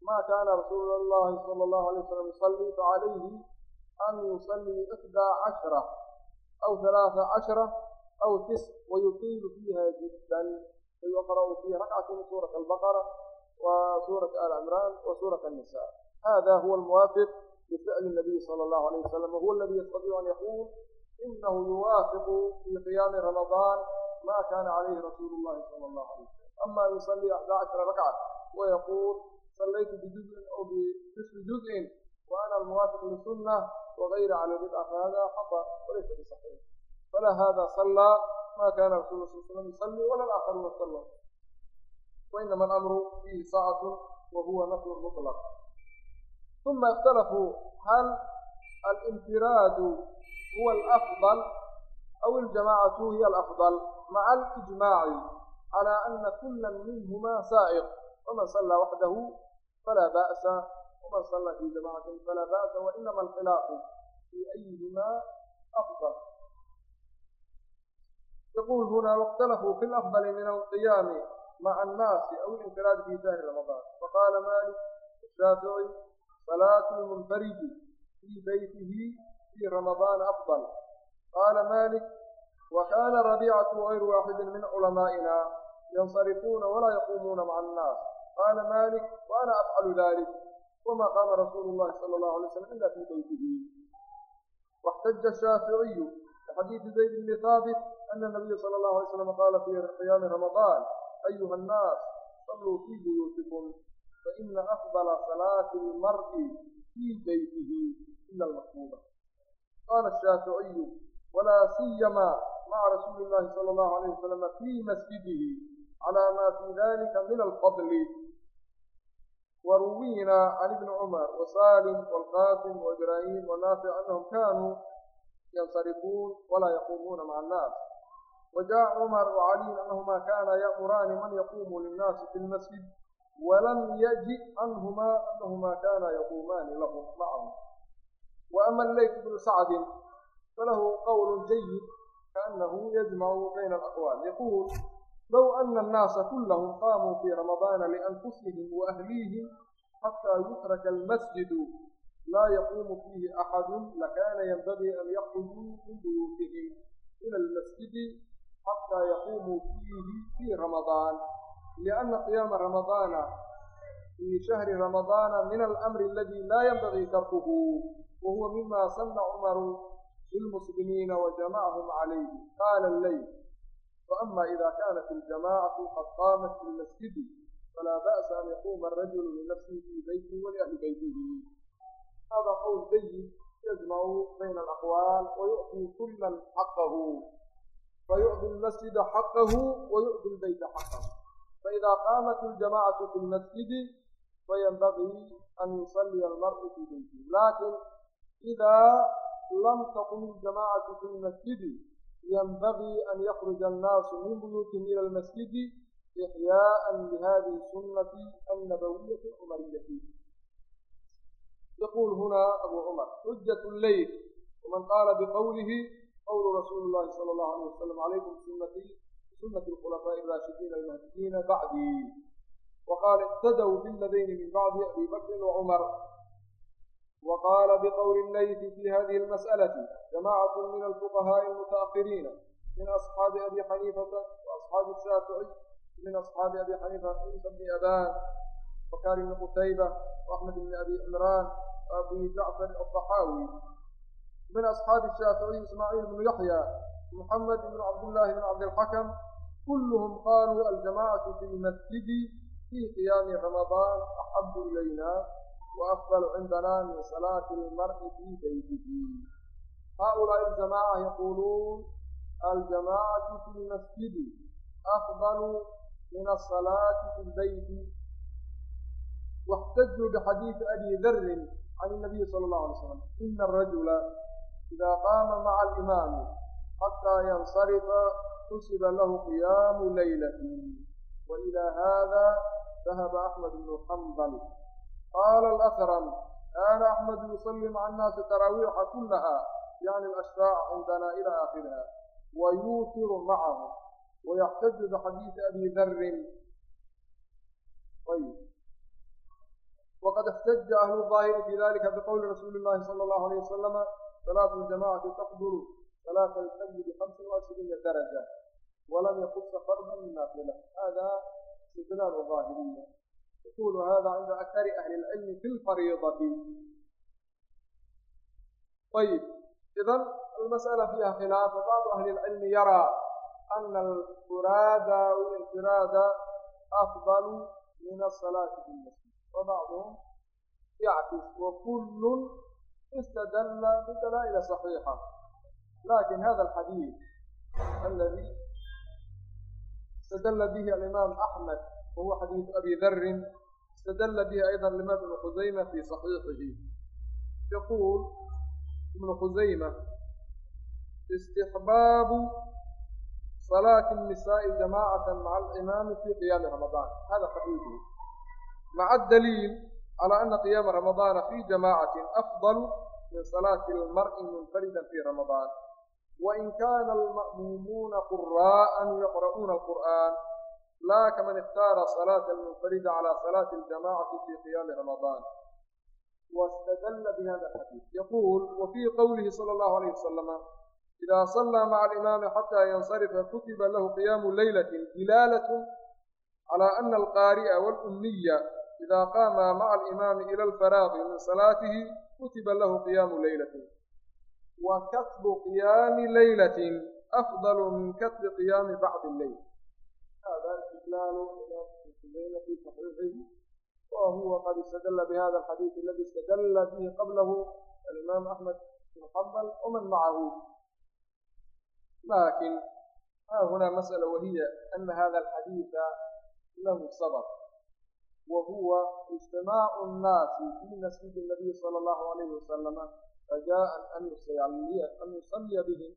S1: maa kaana rasuulu allahi sala allahu alay wasalam yusallii facalayhi an yusallii ixdaa cashra aw halaaa cashra aw tis wayutiilu fiiha jiddan fayuqra'u fii rakcatin suurat albaqara wa suurat alcimraan wa suurat annisa hada huwa almuwaafiq لفعل النبي صلى الله عليه وسلم وهو الذي يستطيع أن يقول إنه يوافق في قيام رمضان ma kaana calayhi rasuulu llahi sala allahu alayh wasalam ama yusallii axda cashara rakcat wayaquul sallaytu bijuzin o binisfi juz'in wa ana almuwaafiq lisunna wagayra cala bidca fahada xata walaysa bisaxiix fala hada sallaa ma kaana rasulu sal slam yusallii wala laakharuuna salla wainama alamru fiihi saacatu wa huwa nafyu mutlaq uma ikhtalafuu hal alimfiraadu huwa alafdal أو الجماعة هي الأفضل مع الإجماع على أن كلا منهما سائق ومن صلى وحده فلا بأس ومن صلى في جماعة فلا بأس وإنما الخلاف في أيهما أفضل يقول هنا واختلفوا في الأفضل من القيام مع الناس أو الانفراد في شهر رمضان وقال مالك الشافعي صلاة المنفرد في بيته في رمضان أفضل qaala maalik wakaana rabiicatu gayru waaxidin min culamaa'ina yansarifuuna walaa yaquumuuna maca annaas qaala maalik wa afcalu dalik wamaa qaama rasuulu llahi sala allahu alay slam ila fii beytihi waxtaja shaaficiyu bixadiidi zayd bni haabit ana nabiya sala allahu alay slam qaala fii qiyaami ramadaan ayuha annaas saluu fii buyuutikum faina afdala salaati almar'i fii beytihi ila almaktuuba qaala shaaficiyu walaa siyamaa maca rasuuli illaahi sala allahu alayh wasalama fii masjidihi calaa maa fii dalika min alfadli وروينا عن ابن عمر وسالم والقاسم وإبراهيم والنافع أنهم كانوا ينصرفون ولا يقومون مع الناس وجاء عمر وعلي أنهما كانا يأمران من يقوم للناس في المسجد ولم يجئ عنهما أنهما كانا يقومان لهم معهم وأما الليث بن سعد falahu qowl jayid kaanahu yajmacu bayna alaqwaal yaquul low ana annaasa kulahum qaamuu fii ramadaana lianfusihim waahliihim xataa yutraka almasjidu laa yaquumu fiihi axadu lakana yanbagii an yakhrujuu min buyuutihim ila almasjidi xataa yaquumuu fiihi fii ramadaan lianna qiyaama ramadaana fii shahri ramadaana min alamri aladi laa yanbagii tarkuhu wa huwa mima sanna lilmuslimiina wajamacahum calayhi qaala alleyl waama ida kanat iljamacatu qad qaamat fi lmasjidi falaa ba'sa an yaquuma arajulu linafsihi fii beytihi waliahli beytihi hada qowl jayid yajmacu bayna alaqwaal wayu'ti kula xaqahu fayu'ti lmasjida xaqahu wayu'ti lbeyta xaqahu faida qaamat iljamacatu fi lmasjidi fayanbagii an yusalliya almar'u fii beytihi laakiin ida lam taqum iljamacatu fi lmasjidi yanbagii an yakruja annaasu min buyuutihim ila almasjidi ixyaa'an lihadihi sunnati annabawiyati alcumariyati yaqul huna abu cumar xujat lleyl waman qaala biqowlihi qowlu rasuuli llahi sala allahu alayh wasalam calaykum sunatii sunati alkhulafaa'i araashidiina almahdiyiina bacdii waqaala iqtadaw biladayni min bacdi abi bakrin wacumar وقال بقول الليث في هذه المسألة جماعة من الفقهاء المتأخرين من أصحاب أبي حنيفة وأصحاب الشافعي من أصحاب أبي حنيفة بن أبان وكارم بن قتيبة وأحمد بن أبي عمران وأبي جعفر الضحاوي من أصحاب الشافعي إسماعيل بن يحيى محمد بن عبد الله بن عبد الحكم كلهم قالوا الجماعة في المسجد في قيام رمضان أحب إلينا وأفضل عندنا من صلاة المرء في بيته هؤلاء الجماعة يقولون الجماعة في المسجد أفضل من الصلاة في البيت واحتجوا بحديث أبي ذر عن النبي صلى الله عليه وسلم إن الرجل إذا قام مع الإمام حتى ينصرف حسب له قيام ليلة وإلى هذا ذهب أحمد بن حنبل qala اlأsram kana axmed yusali maca الnaasi taraawiixa kulaha yacni اlashfaaca cindana ilى akhiriha wayuutiru macahu wayaxtaju bixadiisi abi darin ayb وqad اxتaja أhl الظaahiri fي dalika bqowli rasuuli الlahi slى الlaه عalيه وasلم salaaة الجamacati تqdr salaaة الfjr بخaمسi وعشhriina daraجة walam ykusa farda min naafila hada istidlaal الظaahiriya yakunu hada cinda akari ahli lcilmi fi lfariidati ayib idan almas'ala fiiha khilaaf bacdu ahli lcilmi yaraa ana alfuraada walinfiraada afdalu min asalaati fi wabacduhum yackis wakullun istadalla bidalaa'ila saxiixa laakiin hada alxadiid aladi istadalla bihi alimaam axmed wahuwa xadiidu abi darin istadalla bihi ayda limaam ibn khusayma fii saxiixihi yaquul ibnu khusayma istixbaabu salaati الnisaaءi jamacaة maca alimaami fii qiyaami ramadaan hada xadiidu maca adaliil calaa ana qiyaama ramadaana fii jamacati afdalu min salaati اlmar'i munfarida fii ramadaan wain kaana alma'muumuuna quraaءan yaqra'uuna alqur'aan laa kaman ikhtaara salaata almunfarida calaa salaati aljamacati fi qiyaami ramadaan واstdla bhda الxadيiث yquل wfي qwlhi slى الlه عlيه وsلم إida صلىa mعa الإimaami xatى ynصرفa kutiba lahu قiyaamu laylaة dilaalة عlى أna الqاariئa wاlأmiya إida qama mعa الإimaami إlى الfaraaqi min صalaatihi kutiba lahu قiyaamu laylaة wa katbu قiyaami laylaة أfضل min katbi قiyaami bacضi الleyl اstlaalu bayni صaxiixi wahuwa qad istadla bhada اxadiiث aladi istadla bihi qablahu alimaam axmed bn xambal waman macahu laakiin ha huna masأla wahiya ana hada اxadiiثa lahu sabr whuwa iجtimaac الnaasi fi masjid الnabiy salى اllahu عalayh wasalama rajaan an yusalya bihim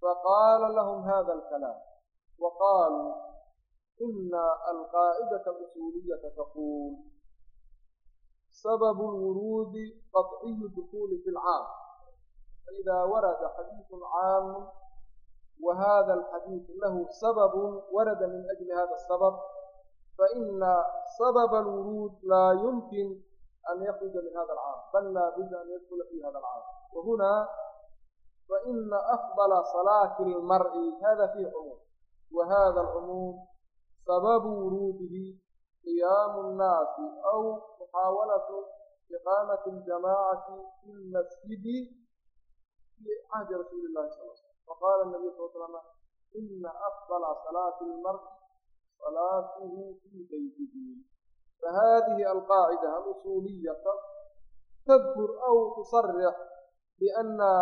S1: faqaala lahm hada اlkalaam waqaaluu ina alqaa'idata اlusuliyata taquul sababu lwuruudi qaطciyu dukuuli fi lcaam faidaa warada xadiiثu caamu wahada alxadiiث lahu sababu warada min ajli hada الsabab faina sababa alwuruud laa yumkin an yakruja min hada alcaam bal laa budda an yadkula fi hada alcaam wahunaa faina afdala salaati اlmar'i hada fihi cumuum wahada cumuum sababu wuruudihi qiyaamu nnaasi aw muxaawalatu iqaamati ljamaacati fi lmasjidi fii cahdi rasuuli llahi sal l slam faqaala nabiyu sal slama ina afdala salaati lmari salaatuhu fii beytihi fahadihi alqaacida alusuuliyata tadkur aw tusarix biana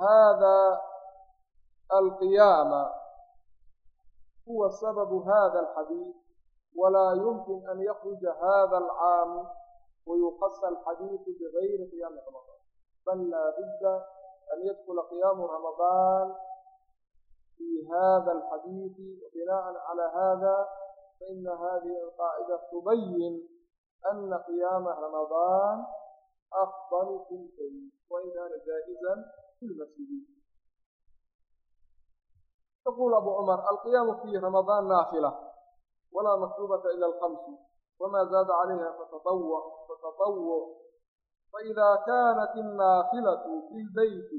S1: hada alqiyaama huwa sababu hada alxadiid walaa yumkin an yakruja hada alcaami wayuqasa alxadiidu bigayri qiyaami ramadaan bal laa budda an yadkula qiyaamu ramadaan fii hada alxadiidi bina'an cala hada faina hadihi alqaacida tubayin ana qiyaama ramadaan afdal fi lbayt wa in jaa'izan fi lmasjidi يقول أبو عمر القيام في رمضان نافلة ولا مكتوبة إلا الخمس وما زاد عليها فتطوع فتطوع فإذا كانت النافلة في البيت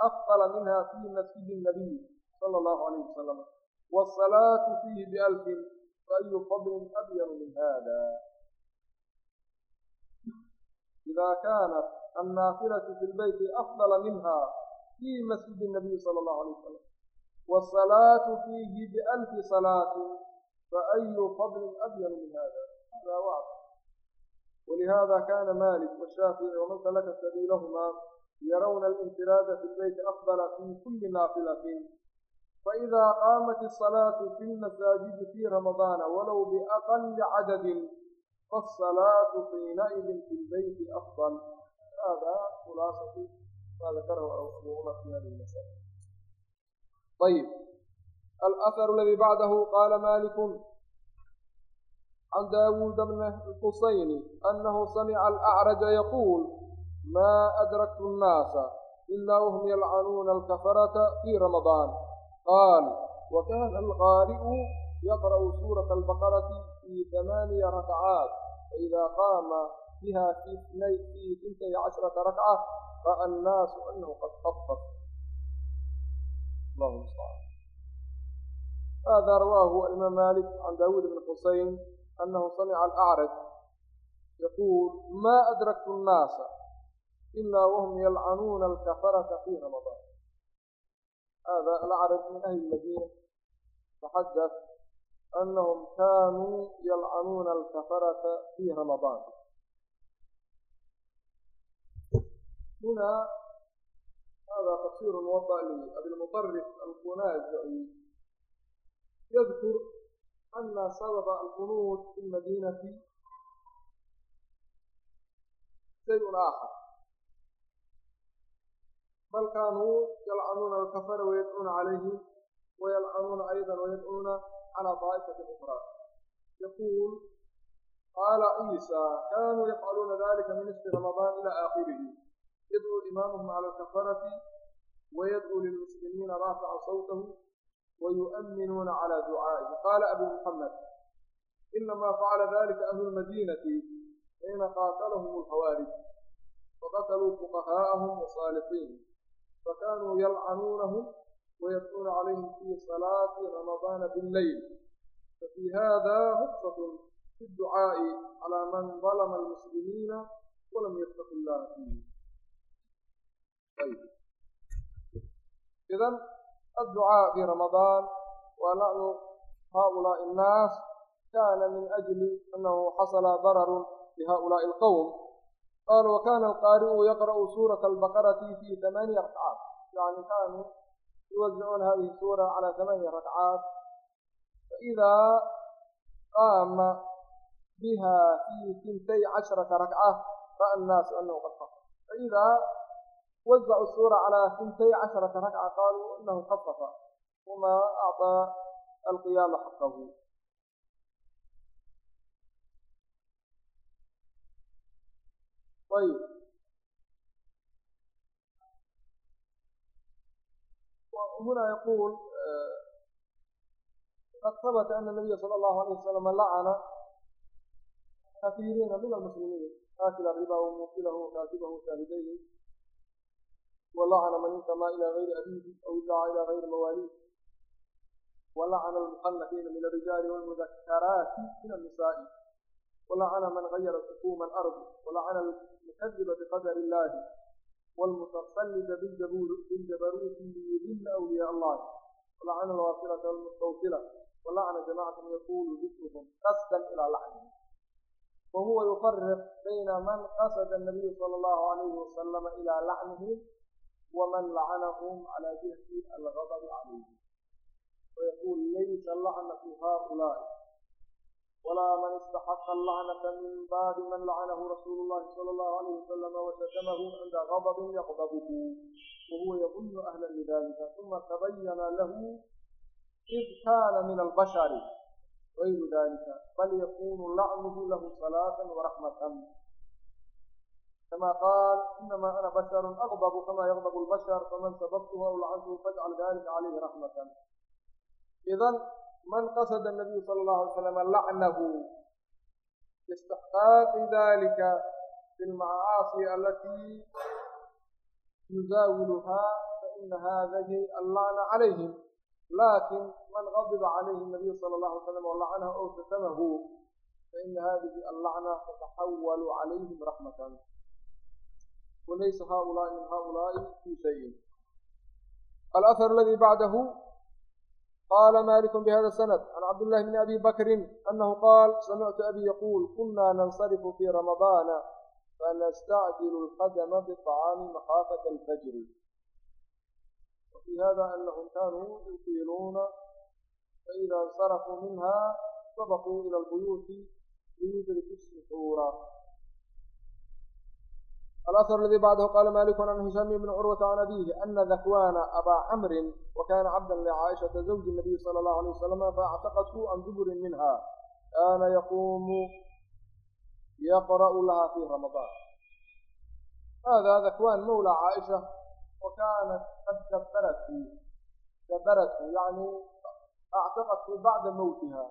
S1: أفضل منها في مسجد النبي صلى الله عليه وسلم والصلاة فيه بألف فأي فضل أبين من هذا إذا كانت النافلة في البيت أفضل منها في مسجد النبي صلى الله عليه وسلم والصلاة فيه بألف صلاة فأي فضل أبين من هذا هذا واضح ولهذا كان مالك والشافعي ومن سلك سبيلهما يرون الانفراد في البيت أفضل في كل نافلة فإذا قامت الصلاة في المساجد في رمضان ولو بأقل عدد فالصلاة حينئذ في البيت أفضل هذا خلاصة ما ذكره أبو عمر في هذه المسألة ayb alahar aladii bacdahu qaala malikun can daawuuda bn alxusayni anahu samica alacraja yaquul maa adraktu nnaasa ila whm yalcanuuna alkafarata fii ramadaan qaal wakana alqaari'u yaqra'u suurata albaqarati fii hamaaniya rakcaat faida qaama biha fii itnay fii tintay cashrata rakca ra'a annaasu anahu qad xafaf allah mustacaan hada rawaahu imaam malik can daawuud bn xusayn anahu samica alacraj yaquul maa adraktu nnaasa ila wahum yalcanuuna alkafarata fii ramadaan hada alacraj min ahli madiina taxadath anahum kaanuu yalcanuuna alkafarata fii ramadaan hada qasiir waطni abilmuطarif alkunaazaci yadkur ana sababa alqunuud fi lmadinati shayء aakhar bal kaanuu yalcanuuna alkafara wayadcuuna calayhim wayalcanuuna ayda wayadcuuna calى daa'ifati ukraa yaquul qaala ciisa kaanuu yafcaluuna dalika min nisfi ramadaan ilى aakhirihi yadcuu imaamuhum cala alkafarati wayadcuu lilmuslimiina raafica sawtahu wayu'minuuna cala ducaa'ihi qaala abu muxamed inamaa facala dalika ahlu lmadiinati xiina qaatalahum alkhawaarij faqataluu fuqahaa'ahum wasaalixiin fakanuu yalcanuunahum wayadcuuna calayhim fii salaati ramadaana billeyl fafii hada ruksatun fi dducaa'i calaa man dalama almuslimiina walam yattaqi illaha fiihi idan adducaa fi ramadaan waa lacnu haaulaai annaas kaana min ajli annahu xasala dararun bihaa'ulaai alqowm qaal wakana alqaari'u yaqra'u suurata albaqarati fi tamaani rakcaat yani kaanuu yuwazicuuna hadihi suura cala tamaani rakcaat faidaa qaama biha fi tintay casharata rakca ra'a annaasu anahu qad faa wazacu suura calaa tintay casharata rakca qaaluu inahu kafafa wama acطaa alqiyaama xaqahu ayb huna yaquul qad habata ana nabiya sala allahu alayh wasalam lacana kahiiriina min almuslimiin aakila riba wamuukilahu wakaatibahu shaahidayhi walacana man intama ilaa ayri abiihi aw iddaca ilaa ayri mawaaliih walacana almuxanafiina min arijaali wlmudakaraati min annisaai walacana man gayara sukuuma alardi walacana almukadiba biqadari illaahi wlmutasallida biljabaruuti liyudilla awliyaa allahi walacana alwasilata walmustawsila walacna jamacatan yaquulu dikruhum qasdan ilaa lacni wahuwa yufariq bayna man qasada nabiyu sala allahu alayhi wasalama ilaa lacnihi waman lacanahum cala jihati algadb calayhim wayaqul laysa lacnatu haؤulaaءi walaa man istaxaqa allacnata min baabi man lacanahu rasuulu llahi sala allahu alayh wasalama washatamahu cinda gadabin yaqdabuhu wahuwa yadunnu ahlan lidalika uma tabayana lahu id kaana min albashari gayru dalika bal yakunu lacnuhu lahu salaatan waraxmatan كما قال إنما أنا بشر أغضب كما يغضب البشر فمن سببته أو لعنته فاجعل ذلك عليه رحمة إذا من قصد النبي صلى الله عليه وسلم لعنه لاستحقاق ذلك في المعاصي التي يزاولها فإن هذه اللعنة عليهم لكن من غضب عليه النبي صلى الله عليه وسلم ولعنه أو شتمه فإن هذه اللعنة تتحول عليهم رحمة walaysa haaulaai min haaulaai fii shayin alahar aladii bacdahu qala maliku bihada sanad can cabdillahi bni abi bakrin anahu qaal samictu abi yaquul kunaa nansarifu fii ramadaana fanastacjilu lqadama biطacaami makhaafata alfajri wafii hada anahum kaanuu yufiiluuna faida insarafuu minha sabaquu ila lbuyuuti liyudriku suxuura الأثر الذي بعده قال مالك عن هشام بن عروة عن أبيه أن ذكوان أبا عمرو وكان عبدا لعائشة زوج النبي صلى الله عليه وسلم فاعتقته عن دبر منها كان يقوم يقرأ لها في رمضان هذا ذكوان مولى عائشة وكانت قد كبرته كبرته يعني اعتقته بعد موتها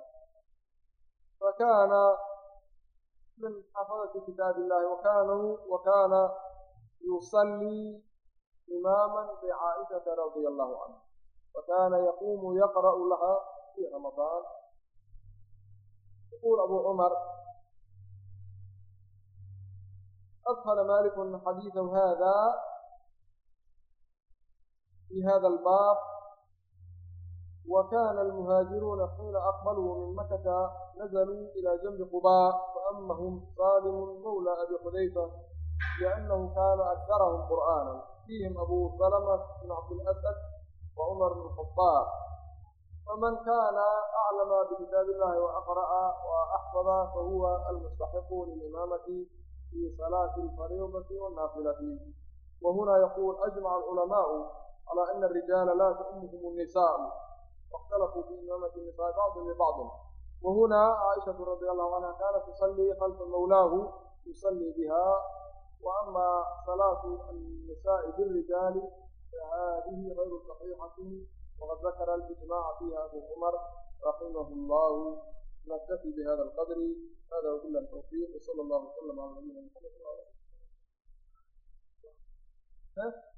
S1: فكان min xafadati kitaab illahi wakanuu wa kaana yusallii imaama bicaaishata radia allahu canha fakana yaquumu yaqra'u laha fi ramadaan yaqul abu cumar adkhala maliku xadiidahu hada fi hada albaab وكان المهاجرون حين أقبلوا من مكة نزلوا إلى جنب قباء فأمهم سالم مولى أبي حذيفة لأنه كان أكثرهم قرآنا فيهم أبو سلمة بن عبد الأسد وعمر بن الخطاب فمن كان أعلم بكتاب الله وأقرأ وأحفظ فهو المستحق للإمامة في صلاة الفريضة والنافلة وهنا يقول أجمع العلماء على أن الرجال لا تؤمهم النساء واkتلفوا في إمامة النساء بعض لبعض وهنا عائشة رضي الله عنها كانت تصلي خلف مولاه يصلي بها وأما صلاة النساء بالرجال فهذه غير صحيحة وقد ذكر الإجماع فيها أبو عمر رحمه الله نكتفي بهذا القدر هذا وكل التوفيق وصلى الله وسلم على نبينا محمد وعلى آله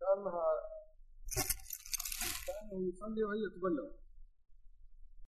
S1: كأنها كأنه يصلي وهي تبلغ